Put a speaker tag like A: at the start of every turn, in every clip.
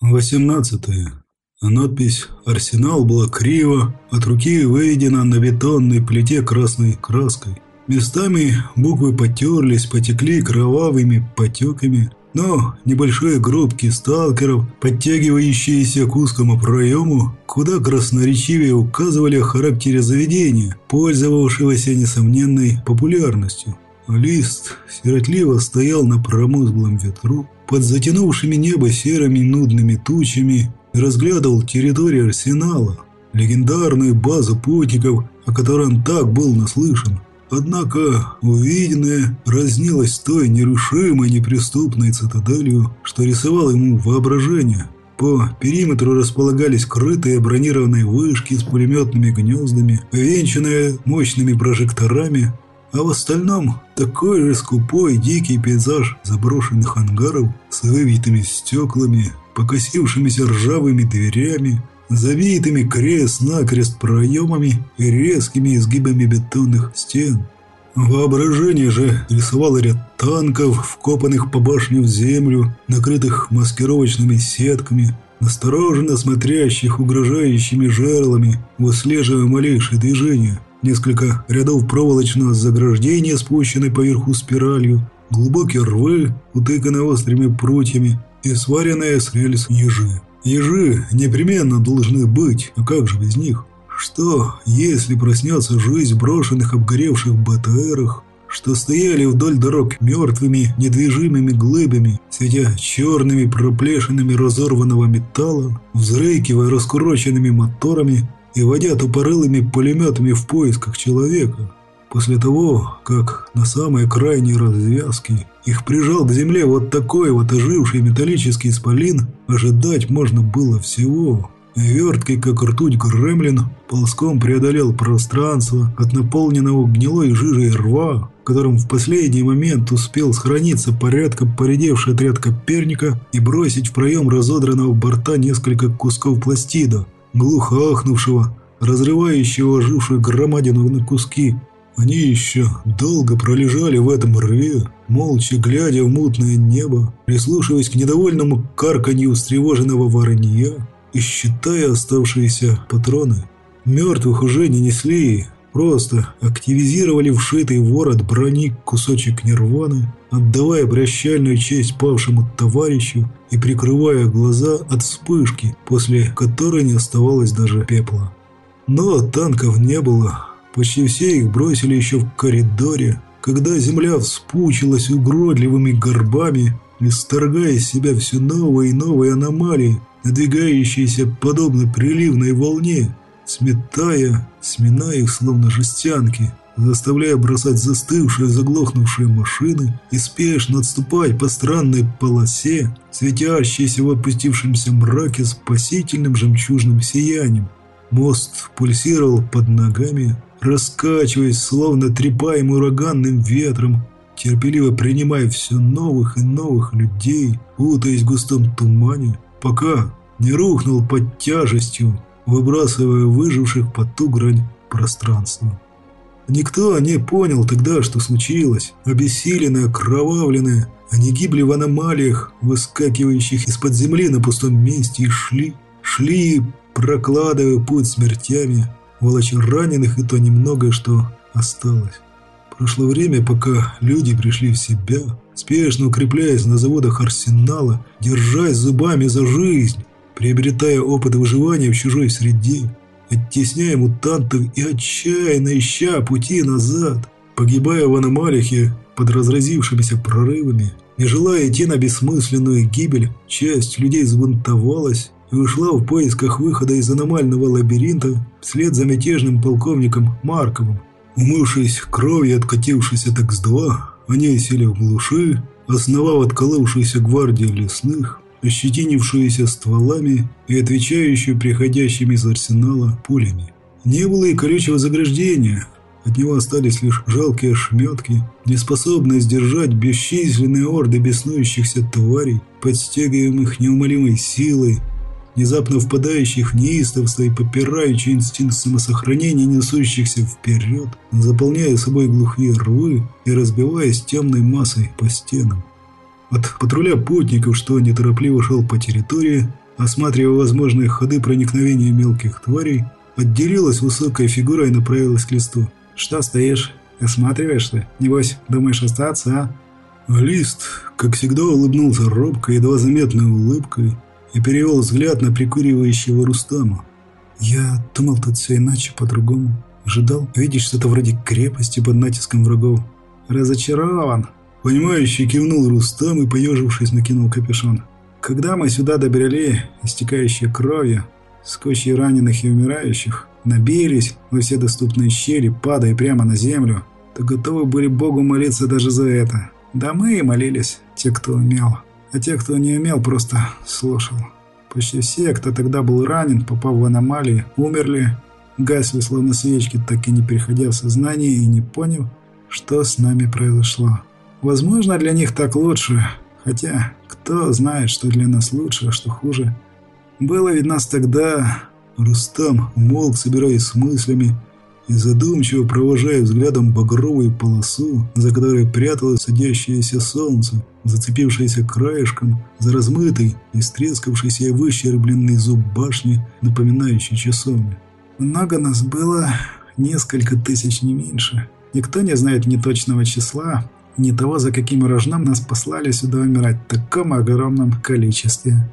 A: 18. Надпись «Арсенал» была криво, от руки выведена на бетонной плите красной краской. Местами буквы потерлись, потекли кровавыми потеками, но небольшие группки сталкеров, подтягивающиеся к узкому проему, куда красноречивее указывали характере заведения, пользовавшегося несомненной популярностью. Лист сиротливо стоял на промозглом ветру, под затянувшими небо серыми нудными тучами разглядывал территорию арсенала, легендарную базу путников, о которой он так был наслышан. Однако увиденное разнилось той нерушимой неприступной цитаделью, что рисовало ему воображение. По периметру располагались крытые бронированные вышки с пулеметными гнездами, венчанные мощными прожекторами, а в остальном такой же скупой дикий пейзаж заброшенных ангаров с выбитыми стеклами, покосившимися ржавыми дверями, завитыми крест-накрест проемами и резкими изгибами бетонных стен. Воображение же рисовало ряд танков, вкопанных по башню в землю, накрытых маскировочными сетками, настороженно смотрящих угрожающими жерлами, выслеживая малейшее движение – несколько рядов проволочного заграждения, спущенной поверху спиралью, глубокие рвы, утыканные острыми прутьями и сваренные с рельс ежи. Ежи непременно должны быть, а как же без них? Что, если проснется жизнь в брошенных обгоревших БТРах, что стояли вдоль дорог мертвыми, недвижимыми глыбами, светя черными проплешинами разорванного металла, взрыкивая раскуроченными моторами, и водя тупорылыми пулеметами в поисках человека. После того, как на самой крайней развязке их прижал к земле вот такой вот оживший металлический исполин, ожидать можно было всего. Верткий, как ртуть гремлин, ползком преодолел пространство от наполненного гнилой жижей рва, в котором в последний момент успел сохраниться порядком поредевший отряд коперника и бросить в проем разодранного борта несколько кусков пластида – глухо ахнувшего, разрывающего ожившую громадину на куски. Они еще долго пролежали в этом рве, молча глядя в мутное небо, прислушиваясь к недовольному карканью встревоженного воронья и считая оставшиеся патроны. Мертвых уже не несли, просто активизировали вшитый ворот брони кусочек нирваны, отдавая прощальную честь павшему товарищу и прикрывая глаза от вспышки, после которой не оставалось даже пепла. Но танков не было. Почти все их бросили еще в коридоре, когда земля вспучилась угродливыми горбами, исторгая из себя все новые и новые аномалии, надвигающиеся подобно приливной волне, сметая, сминая их словно жестянки – заставляя бросать застывшие, заглохнувшие машины и спешно отступать по странной полосе, светящейся в опустившемся мраке спасительным жемчужным сиянием. Мост пульсировал под ногами, раскачиваясь, словно трепаемый ураганным ветром, терпеливо принимая все новых и новых людей, путаясь в густом тумане, пока не рухнул под тяжестью, выбрасывая выживших под ту грань пространства. Никто не понял тогда, что случилось. Обессиленные, окровавленные, они гибли в аномалиях, выскакивающих из-под земли на пустом месте, и шли, шли, прокладывая путь смертями, волоча раненых и то немногое, что осталось. Прошло время, пока люди пришли в себя, спешно укрепляясь на заводах арсенала, держась зубами за жизнь, приобретая опыт выживания в чужой среде, оттесняя мутантов и отчаянно ища пути назад, погибая в аномалиях под разразившимися прорывами. Не желая идти на бессмысленную гибель, часть людей взбунтовалась и ушла в поисках выхода из аномального лабиринта вслед за мятежным полковником Марковым. Умывшись кровью откатившись от X2, они сели в глуши, основав отколывшуюся гвардию лесных, ощетинившуюся стволами и отвечающую приходящими из арсенала пулями. Не было и колючего заграждения, от него остались лишь жалкие ошметки, неспособные сдержать бесчисленные орды беснующихся тварей, подстегиваемых неумолимой силой, внезапно впадающих в неистовство и попирающий инстинкт самосохранения, несущихся вперед, заполняя собой глухие рвы и разбиваясь темной массой по стенам. От патруля путников, что неторопливо шел по территории, осматривая возможные ходы проникновения мелких тварей, отделилась высокая фигура и направилась к листу. «Что стоишь? Осматриваешься? Небось, думаешь остаться, а?» Лист, как всегда, улыбнулся робкой, едва заметной улыбкой и перевел взгляд на прикуривающего Рустама. «Я думал тут все иначе, по-другому. Ожидал видеть что-то вроде крепости под натиском врагов. Разочарован!» Понимающий кивнул Рустам и, поежившись, накинул капюшон. «Когда мы сюда добрели, истекающие кровью, с кучей раненых и умирающих, набились во все доступные щели, падая прямо на землю, то готовы были Богу молиться даже за это. Да мы и молились, те, кто умел. А те, кто не умел, просто слушал. Почти все, кто тогда был ранен, попав в аномалии, умерли, гасли словно свечки, так и не приходя в сознание и не поняв, что с нами произошло. Возможно, для них так лучше, хотя кто знает, что для нас лучше, а что хуже. Было ведь нас тогда... Рустам умолк, собираясь с мыслями, и задумчиво провожая взглядом багровую полосу, за которой пряталось садящееся солнце, зацепившееся краешком за размытый, истрескавшийся и выщербленный зуб башни, напоминающий часовню. Много нас было, несколько тысяч, не меньше. Никто не знает ни точного числа, ни того, за каким рожном нас послали сюда умирать в таком огромном количестве.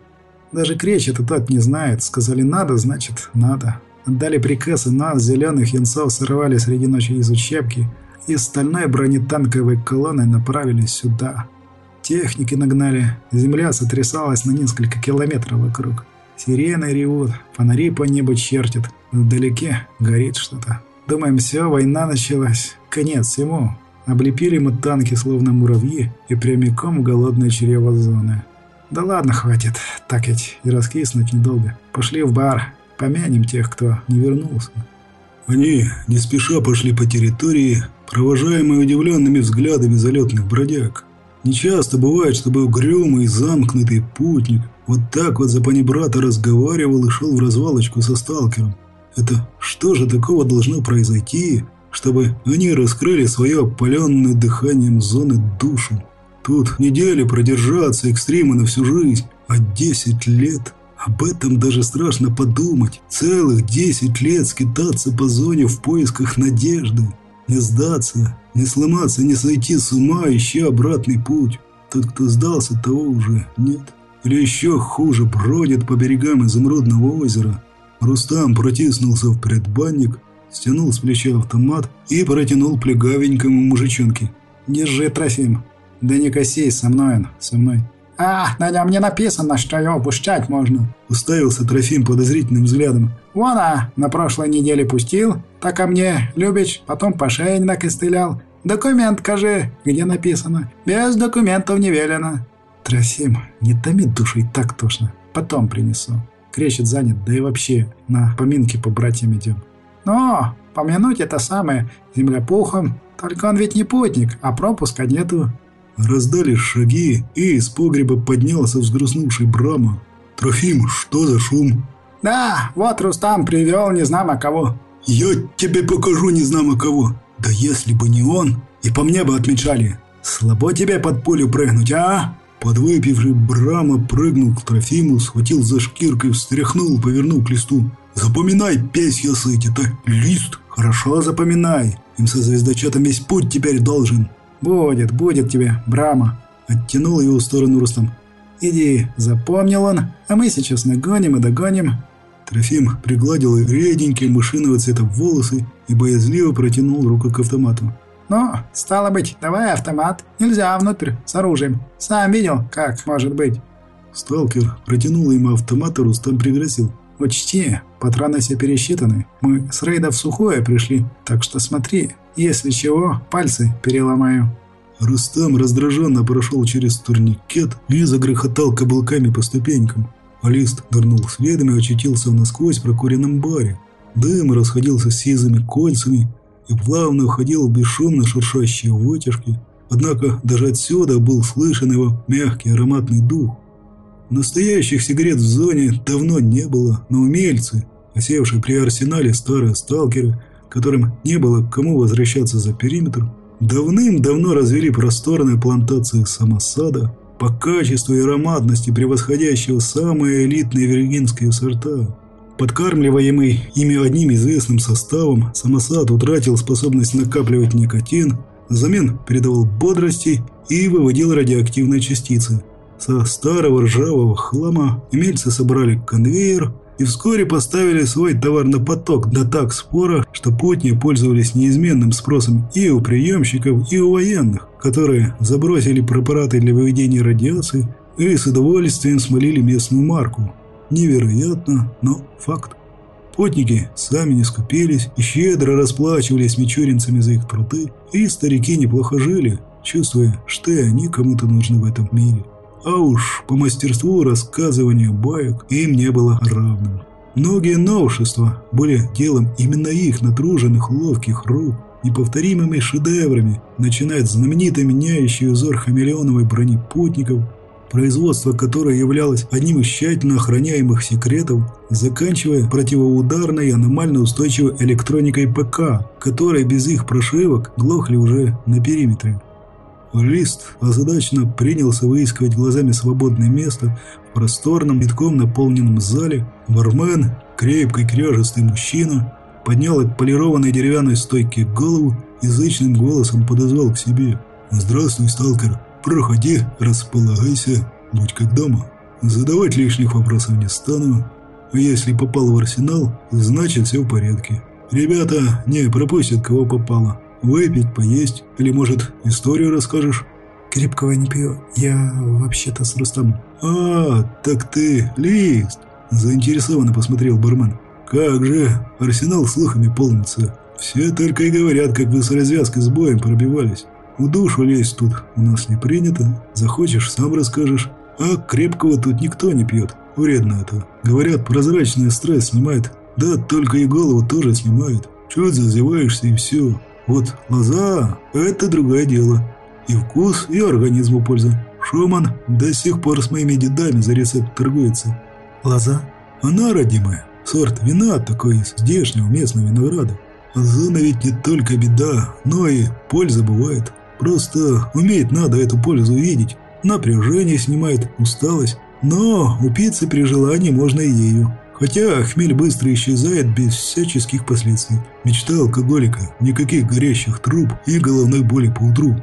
A: Даже кречет тот не знает. Сказали «надо», значит «надо». Отдали приказ, и нас, зеленых янцов, сорвали среди ночи из учебки и стальной бронетанковой колонной направились сюда. Техники нагнали, земля сотрясалась на несколько километров вокруг. Сирены ревут, фонари по небу чертят, вдалеке горит что-то. Думаем, все, война началась, конец всему. Облепили мы танки, словно муравьи, и прямиком в голодное чрево зоны. Да ладно, хватит, так ведь и раскиснуть недолго. Пошли в бар, Помянем тех, кто не вернулся.
B: Они не спеша пошли по территории, провожаемые удивленными взглядами залетных бродяг. Нечасто бывает, чтобы угрюмый, замкнутый путник вот так вот за панибрата разговаривал и шел в развалочку со сталкером. Это что же такого должно произойти, чтобы они раскрыли свое опаленное дыханием зоны душу? Тут недели продержаться экстримы на всю жизнь, а 10 лет – об этом даже страшно подумать. Целых десять лет скитаться по зоне в поисках надежды. Не сдаться, не сломаться, не сойти с ума, ища обратный путь. Тот, кто сдался, того уже нет. Или еще хуже, бродит по берегам изумрудного озера. Рустам протиснулся в предбанник, стянул с плеча автомат и протянул плегавенькому мужичонке.
A: «Держи, Трофим. Да не косись, со мной он, со мной».
C: «А, на нем не написано, что его пущать можно», —
A: уставился Трофим подозрительным взглядом.
C: «Вон, а, на прошлой неделе пустил, так ко мне, Любич, потом по шее накостылял. Документ, кажи, где написано. Без документов не велено».
A: «Трофим, не томи душу, и так тошно. Потом принесу». Кречет занят, да и вообще, на поминки по братьям идем.
C: «Ну, помянуть это самое, земляпухом. Только он ведь не путник, а пропуска нету».
B: Раздались шаги, и из погреба поднялся взгрустнувший Брама. «Трофим, что за шум?»
C: «Да, вот Рустам привел незнамо кого».
B: «Я тебе покажу незнамо кого. Да если бы не он, и по мне бы отмечали. Слабо тебе под пулю прыгнуть, а?» Подвыпивший Брама прыгнул к Трофиму, схватил за шкиркой, встряхнул, повернул к листу. «Запоминай, песь я сыть, это лист, хорошо запоминай. Им со звездочетом весь путь теперь должен».
A: «Будет, будет тебе, Брама!» Оттянул его в сторону Рустам. «Иди, запомнил он, а мы сейчас нагоним и догоним».
B: Трофим пригладил реденькие мышиного цвета волосы и боязливо протянул руку к автомату.
C: «Ну, стало быть, давай автомат. Нельзя внутрь, с оружием. Сам видел, как может быть».
B: Сталкер протянул ему автомат, и Рустам пригрозил.
A: «Учти, патроны все пересчитаны. Мы с рейда в сухое пришли, так что смотри, если чего, пальцы переломаю».
B: Рустам раздраженно прошел через турникет и загрохотал каблуками по ступенькам. Алист нырнул следом и очутился в насквозь прокуренном баре. Дым расходился сизыми кольцами и плавно уходил в бесшумно шуршащие вытяжки. Однако даже отсюда был слышен его мягкий ароматный дух. Настоящих сигарет в зоне давно не было, но умельцы, осевшие при арсенале старые сталкеры – которым не было к кому возвращаться за периметр, давным-давно развели просторные плантации самосада
A: по качеству и ароматности превосходящего самые элитные виргинские сорта. Подкармливаемый ими одним известным составом, самосад утратил способность накапливать никотин, взамен передавал бодрости и выводил радиоактивные частицы. Со старого ржавого хлама имельцы собрали конвейер и вскоре поставили свой товар на поток, да так споро, что путни пользовались неизменным спросом и у приемщиков, и у военных, которые забросили препараты для выведения радиации и с удовольствием смолили местную марку. Невероятно, но факт. Путники сами не скупились и щедро расплачивались мичуринцами за их труды, и старики неплохо жили, чувствуя, что и они кому-то нужны в этом мире. А уж по мастерству рассказывания баек им не было равным. Многие новшества были делом именно их натруженных ловких рук, неповторимыми шедеврами, начиная от знаменитой меняющей узор хамелеоновой брони путников, производство которой являлось одним из тщательно охраняемых секретов, заканчивая противоударной аномально устойчивой электроникой ПК, которая без их прошивок глохли уже на периметре. Лист озадаченно принялся выискивать глазами свободное место в просторном, битком наполненном зале. Бармен, крепкий кряжестый мужчина, поднял от полированной деревянной стойки голову и зычным голосом подозвал к себе. «Здравствуй, сталкер. Проходи, располагайся, будь как дома. Задавать лишних вопросов не стану. Если попал в арсенал, значит все в порядке. Ребята не пропустят, кого попало. Выпить, поесть, или, может, историю расскажешь?»
C: «Крепкого не пью, я вообще-то с Рустамом».
A: «А, так ты Лист!» – заинтересованно посмотрел бармен. «Как же, арсенал слухами полнится. Все только и говорят, как вы с развязкой с боем пробивались. У душу лезть тут у нас не принято. Захочешь, сам расскажешь. А крепкого тут никто не пьет. Вредно это. Говорят, прозрачный стресс снимает. Да, только и голову тоже снимает. Чуть зазеваешься и все. Вот лоза – это другое дело. И вкус, и организму польза. Шуман до сих пор с моими дедами за рецепт торгуется.
C: Лоза?
A: Она, родимая, сорт вина такой из здешнего местного винограда. Озона ведь не только беда, но и польза бывает. Просто уметь надо эту пользу видеть. Напряжение снимает, усталость. Но упиться при желании можно и ею. Хотя хмель быстро исчезает без всяческих последствий. Мечта алкоголика, никаких горящих труб и головной боли по утру.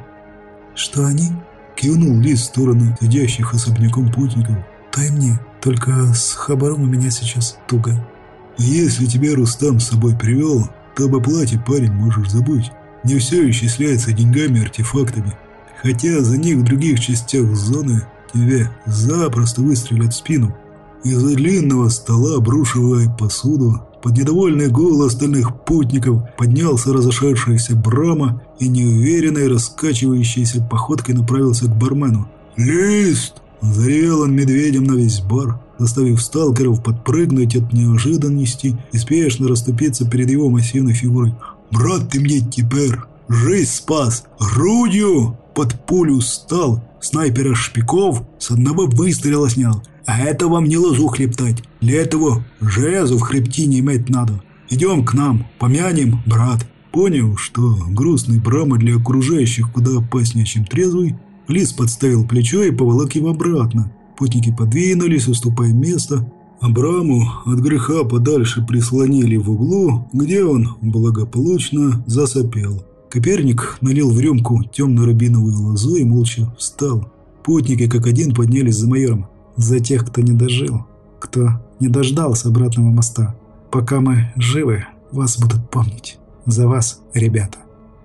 C: «Что они?»
A: – кивнул Лис в сторону сидящих особняком путников.
C: «То и мне, только с хабаром у меня сейчас туго».
A: «Если тебя Рустам с собой привел, то об оплате парень можешь забыть. Не все исчисляется деньгами и артефактами. Хотя за них в других частях зоны тебе запросто выстрелят в спину. Из-за длинного стола, обрушивая посуду, под недовольный гул остальных путников поднялся разошедшаяся Брама и неуверенной раскачивающейся походкой направился к бармену. «Лист!» – заревел он медведем на весь бар, заставив сталкеров подпрыгнуть от неожиданности и спешно расступиться перед его массивной фигурой. «Брат, ты мне теперь жизнь спас! Грудью!» Под пулю стал, снайпера Шпиков с одного выстрела снял – а это вам не лозу хлептать. Для этого железо в хребтине иметь надо. Идем к нам, помянем, брат. Понял, что грустный Брама для окружающих куда опаснее, чем трезвый, Лис подставил плечо и поволок его обратно. Путники подвинулись, уступая место. Абраму от греха подальше прислонили в углу, где он благополучно засопел. Коперник налил в рюмку темно-рубиновую лозу и молча встал. Путники как один поднялись за майором. За тех, кто не дожил, кто не дождался обратного моста. Пока мы живы, вас будут помнить. За вас, ребята.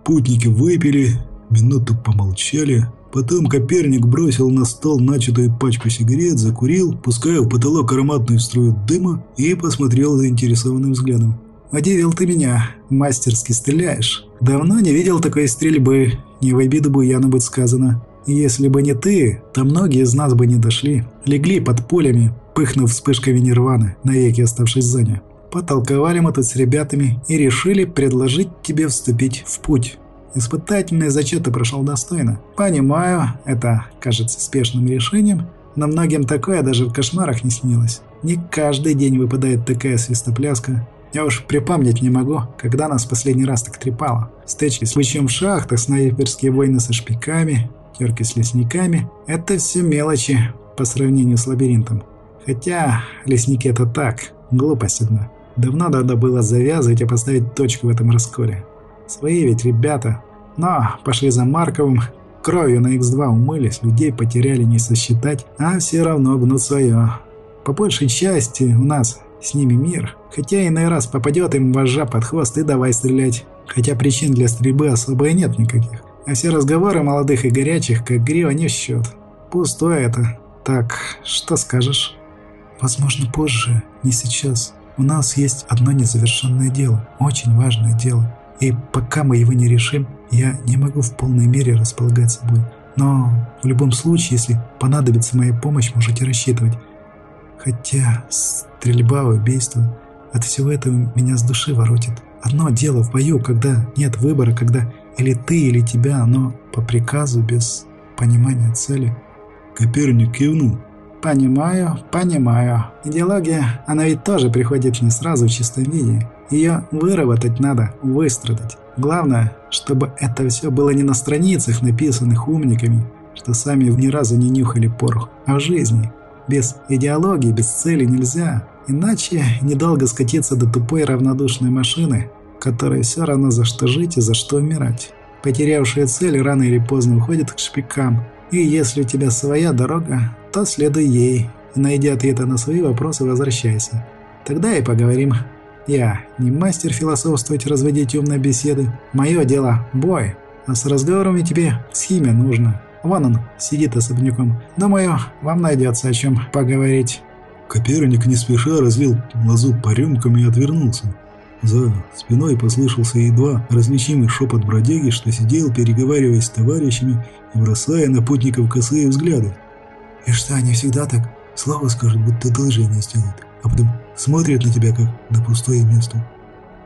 A: Путники выпили, минуту помолчали. Потом Коперник бросил на стол начатую пачку сигарет, закурил, пуская в потолок ароматную струю дыма и посмотрел заинтересованным взглядом. «Удивил ты меня, мастерски стреляешь. Давно не видел такой стрельбы, не в обиду Буяну быть сказано. Если бы не ты, то многие из нас бы не дошли. Легли под пулями, пыхнув вспышками нирваны, навеки оставшись зоне. Потолковали мы тут с ребятами и решили предложить тебе вступить в путь. Испытательный зачет ты прошел достойно. Понимаю, это кажется спешным решением, но многим такое даже в кошмарах не снилось. Не каждый день выпадает такая свистопляска. Я уж припомнить не могу, когда нас последний раз так трепало. Стычки с лучом в шахтах, снайперские войны со шпиками,
C: терки с лесниками – это все мелочи по сравнению с лабиринтом. Хотя лесники – это так, глупость одна. Давно надо было завязывать и поставить точку в этом расколе. Свои ведь ребята. Но пошли за Марковым, кровью на X2 умылись, людей потеряли не сосчитать, а все равно гнут свое. По большей части у нас с ними мир. Хотя иной раз попадет им вожжа под хвост и давай стрелять. Хотя причин для стрельбы особо и нет никаких. А все разговоры молодых и горячих, как грива, не в счет. Пустое это. Так, что скажешь?
B: Возможно, позже, не сейчас. У нас есть одно незавершенное дело, очень важное дело. И пока мы его не решим, я не могу в полной мере располагать собой. Но в любом случае, если понадобится моя помощь, можете рассчитывать. Хотя стрельба, убийство, от всего этого меня с души воротит. Одно дело в бою, когда нет выбора, когда или ты, или тебя, но по приказу, без понимания цели.
A: Коперник кивнул.
C: Понимаю, понимаю. Идеология, она ведь тоже приходит не сразу в чистом виде. Ее выработать надо, выстрадать. Главное, чтобы это все было не на страницах, написанных умниками, что сами ни разу не нюхали порох, а в жизни. Без идеологии, без цели нельзя. Иначе недолго скатиться до тупой равнодушной машины, которой все равно за что жить и за что умирать. Потерявшая цель рано или поздно уходит к шпикам. И если у тебя своя дорога, то следуй ей. И найдя ответы на свои вопросы, возвращайся. Тогда и поговорим. Я не мастер философствовать, разводить умные беседы. Мое дело – бой. А с разговорами тебе схиме нужно. Вон он, сидит особняком. Думаю, вам найдется о чем поговорить».
A: Коперник не спеша разлил лазу по рюмкам и отвернулся. За спиной послышался едва различимый шепот бродяги, что сидел, переговариваясь с товарищами и бросая на путников косые взгляды.
B: «И что, они всегда так? Слово скажут, будто должение сделают, а потом смотрят на тебя, как на пустое место».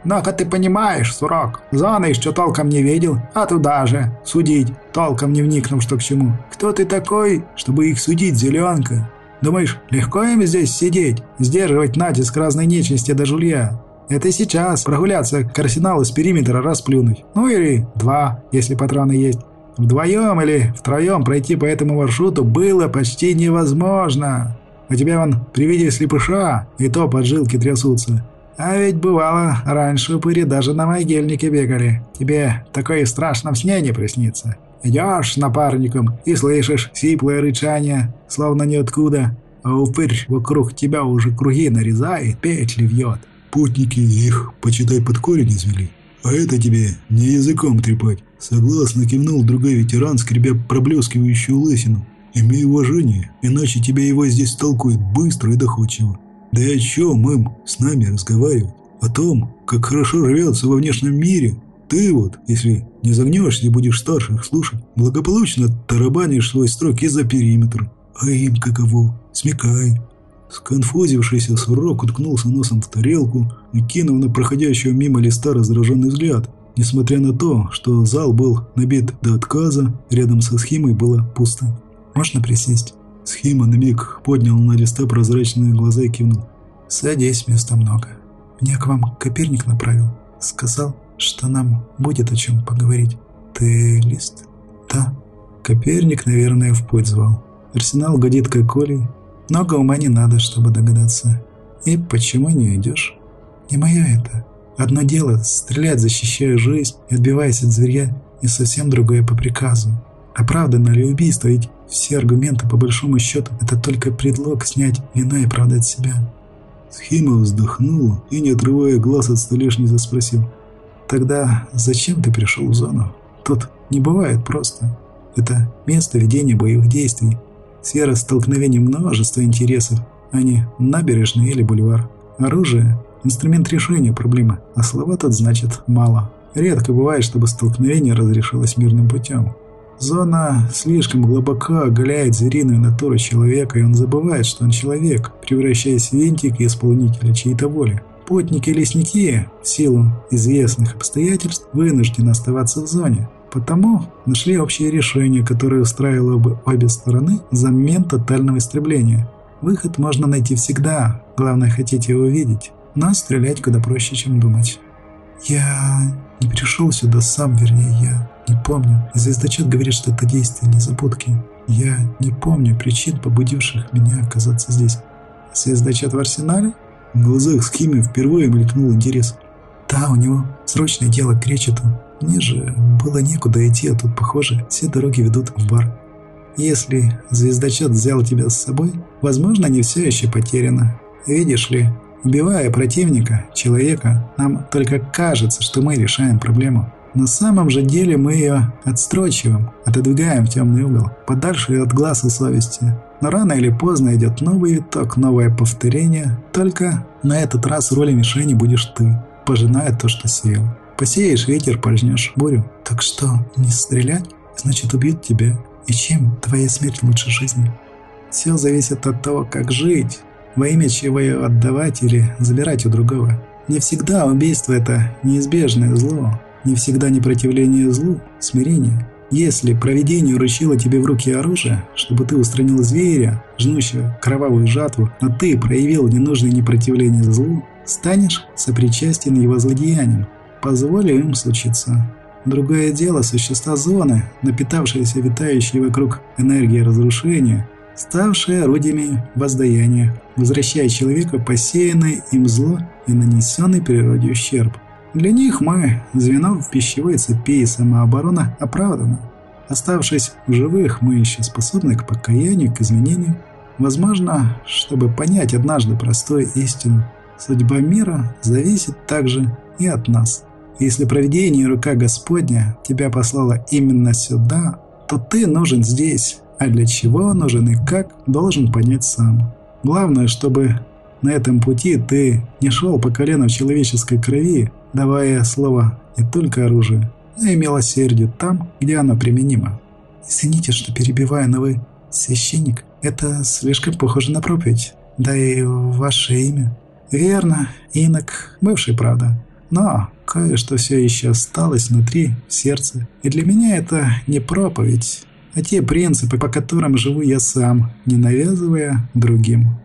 C: «Ну-ка ты понимаешь, Сурок, зоны еще толком не видел, а туда же, судить, толком не вникнув, что к чему. Кто ты такой, чтобы их судить, зеленка? Думаешь, легко им здесь сидеть, сдерживать натиск разной нечисти до жулья? Это сейчас прогуляться к арсеналу с периметра расплюнуть. Ну или два, если патроны есть. Вдвоем или втроем пройти по этому маршруту было почти невозможно. У тебя вон при виде слепыша и то поджилки трясутся. А ведь бывало, раньше упыри даже на могильнике бегали. Тебе такое в сне не приснится. Идешь с напарником и слышишь сиплое рычание, словно ниоткуда, а упырь вокруг тебя уже круги нарезает, петли вьет.
A: Путники их, почитай, под корень извели. А это тебе не языком трепать. Согласно кивнул другой ветеран, скребя проблескивающую лысину. Имей уважение, иначе тебя его здесь толкуют быстро и доходчиво. Да и о чем им с нами разговаривать? О том, как хорошо живется во внешнем мире. Ты вот, если не загнешься и будешь старших слушать, благополучно тарабанишь свой строк из-за периметра. А им каково? Смекай. Сконфузившийся срок уткнулся носом в тарелку и кинул на проходящего мимо листа раздраженный взгляд. Несмотря на то, что зал был набит до отказа, рядом со схемой было пусто. «Можно присесть?» Схема на миг поднял на листа прозрачные глаза и кивнул.
B: «Садись, места много. Мне к вам Коперник направил. Сказал, что нам будет о чем поговорить. Ты лист?»
C: «Да». Коперник, наверное, в путь звал. Арсенал годит как Коли. Много ума не надо, чтобы догадаться. И почему не идешь?
B: Не мое это. Одно дело – стрелять, защищая жизнь и отбиваясь от зверя, и совсем другое по приказу. Оправдано ли убийство, ведь все аргументы, по большому счету, это только предлог снять вину и оправдать себя.
A: Схема вздохнула и, не отрывая глаз от столешницы, спросил.
B: «Тогда зачем ты пришел в зону? Тут не бывает просто. Это место ведения боевых действий. Сфера столкновений множества интересов, а не набережная или бульвар. Оружие – инструмент решения проблемы, а слова тут значит мало. Редко бывает, чтобы столкновение разрешилось мирным путем. Зона слишком глубоко оголяет звериную натуру человека, и он забывает, что он человек, превращаясь в винтик и исполнителя чьей-то воли. Путники и лесники, в силу известных обстоятельств, вынуждены оставаться в зоне. Потому нашли общее решение, которое устраивало бы обе стороны за момент тотального истребления. Выход можно найти всегда, главное хотеть его видеть, но стрелять куда проще, чем думать. Я не пришел сюда сам, вернее, я
C: Не помню. Звездочет говорит, что это действие незабудки. Я не помню причин, побудивших меня оказаться здесь. Звездочет в арсенале?
B: В глазах Скими впервые мелькнул интерес.
C: Да, у него срочное дело к Кречету. Мне же было некуда идти, а тут, похоже, все дороги ведут в бар. Если звездочет взял тебя с собой, возможно, не все еще потеряно. Видишь ли, убивая противника, человека, нам только кажется, что мы решаем проблему. На самом же деле мы ее отстрочиваем, отодвигаем в темный угол, подальше от глаз и совести. Но рано или поздно идет новый виток, новое повторение, только на этот раз роли мишени будешь ты, пожиная то, что сеял. Посеешь ветер, пожнешь бурю. Так что, не стрелять? Значит, убьют тебя. И чем твоя смерть лучше жизни? Все зависит от того, как жить, во имя чего ее отдавать или забирать у другого. Не всегда убийство – это неизбежное зло, не всегда непротивление злу, смирение. Если провидение уручило тебе в руки оружие, чтобы ты устранил зверя, жнущего кровавую жатву, но ты проявил ненужное непротивление злу, станешь сопричастен его злодеяниям. Позволь им случиться. Другое дело – существа зоны, напитавшиеся витающей вокруг энергией разрушения, ставшие орудиями воздаяния, возвращая человека посеянное им зло и нанесенный природе ущерб. Для них мы – звено в пищевой цепи, и самооборона оправдана. Оставшись в живых, мы еще способны к покаянию, к изменению. Возможно, чтобы понять однажды простую истину, судьба мира зависит также и от нас. Если провидение и рука Господня тебя послала именно сюда, то ты нужен здесь, а для чего нужен и как, должен понять сам. Главное, чтобы на этом пути ты не шел по колено в человеческой крови, давая слово не только оружие, но и милосердие там, где оно применимо. Извините, что перебиваю, но вы священник. Это слишком похоже на проповедь. Да и ваше имя. Верно, инок, бывший, правда. Но кое-что все еще осталось внутри, в сердце. И для меня это не проповедь, а те принципы, по которым живу я сам, не навязывая другим.